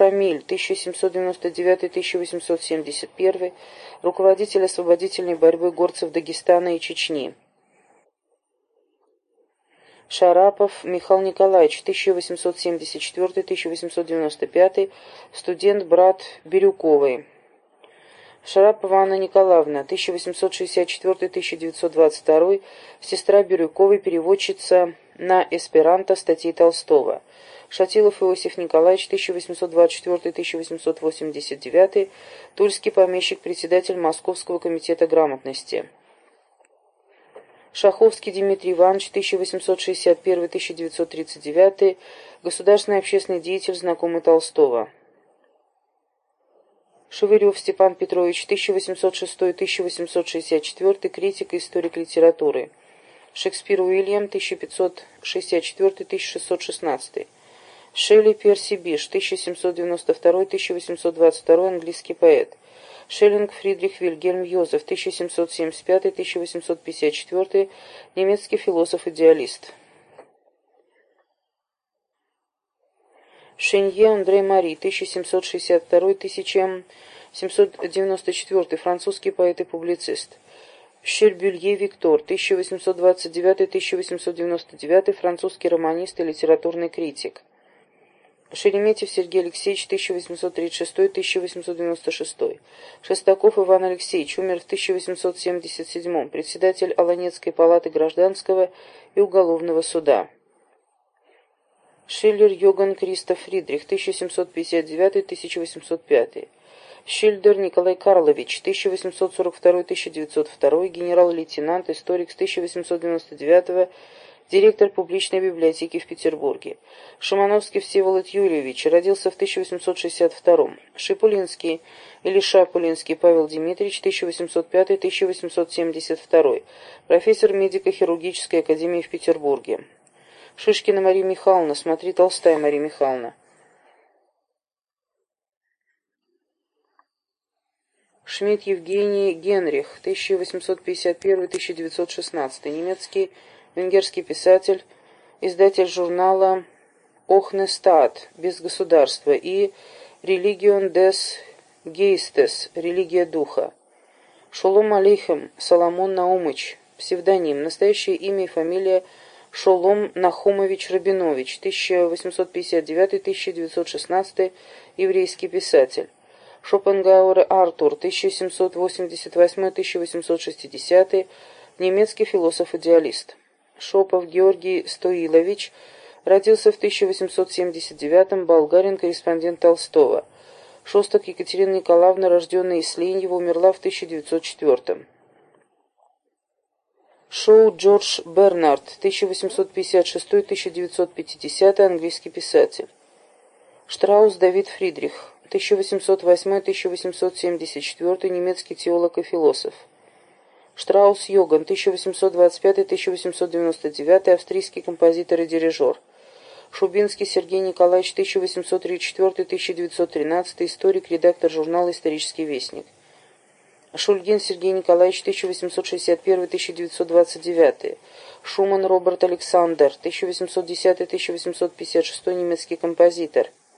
Шамиль, 1799-1871, руководитель освободительной борьбы горцев Дагестана и Чечни. Шарапов Михаил Николаевич, 1874-1895, студент, брат Бирюковой. Шарапова Анна Николаевна, 1864-1922, сестра Бирюковой, переводчица на эсперанто статей Толстого. Шатилов Иосиф Николаевич, 1824-1889, тульский помещик, председатель Московского комитета грамотности. Шаховский Дмитрий Иванович, 1861-1939, государственный общественный деятель, знакомый Толстого. Шевырев Степан Петрович, 1806-1864, критик и историк литературы. Шекспир Уильям, 1564-1616. Шелли Перси Биш, 1792-1822, английский поэт. Шеллинг Фридрих Вильгельм Йозеф, 1775-1854, немецкий философ-идеалист. Шенье Андрей Мари, 1762-1794, французский поэт и публицист. Щербюлье Виктор, 1829-1899, французский романист и литературный критик. Шереметьев Сергей Алексеевич, 1836-1896. Шестаков Иван Алексеевич, умер в 1877 председатель Аланецкой палаты гражданского и уголовного суда. Шиллер Йоган Кристоф Фридрих, 1759-1805. Шильдер Николай Карлович, 1842-1902, генерал-лейтенант, историк с 1899 директор публичной библиотеки в Петербурге. Шимановский Всеволод Юрьевич родился в 1862 Шипулинский или Шапулинский Павел Дмитриевич, 1805-1872, профессор медико-хирургической академии в Петербурге. Шишкина Мария Михайловна, смотри Толстая Мария Михайловна. Шмидт Евгений Генрих, 1851-1916, немецкий венгерский писатель, издатель журнала «Охне стат» «Без государства» и «Религион дес Гейстес» «Религия духа». Шолом Алейхем Соломон Наумыч, псевдоним, настоящее имя и фамилия Шолом Нахумович Рабинович, 1859-1916, еврейский писатель. Шопенгауэр Артур, 1788-1860, немецкий философ-идеалист. Шопов Георгий Стоилович родился в 1879-м, болгарин, корреспондент Толстого. Шостак Екатерина Николаевна, рожденная Исленьева, умерла в 1904-м. Шоу Джордж Бернард, 1856-1950, английский писатель. Штраус Давид Фридрих, 1808-1874, немецкий теолог и философ. Штраус Йоган, 1825-1899, австрийский композитор и дирижер. Шубинский Сергей Николаевич, 1834-1913, историк, редактор журнала «Исторический вестник». Шульгин Сергей Николаевич, 1861-1929. Шуман Роберт Александр, 1810-1856, немецкий композитор.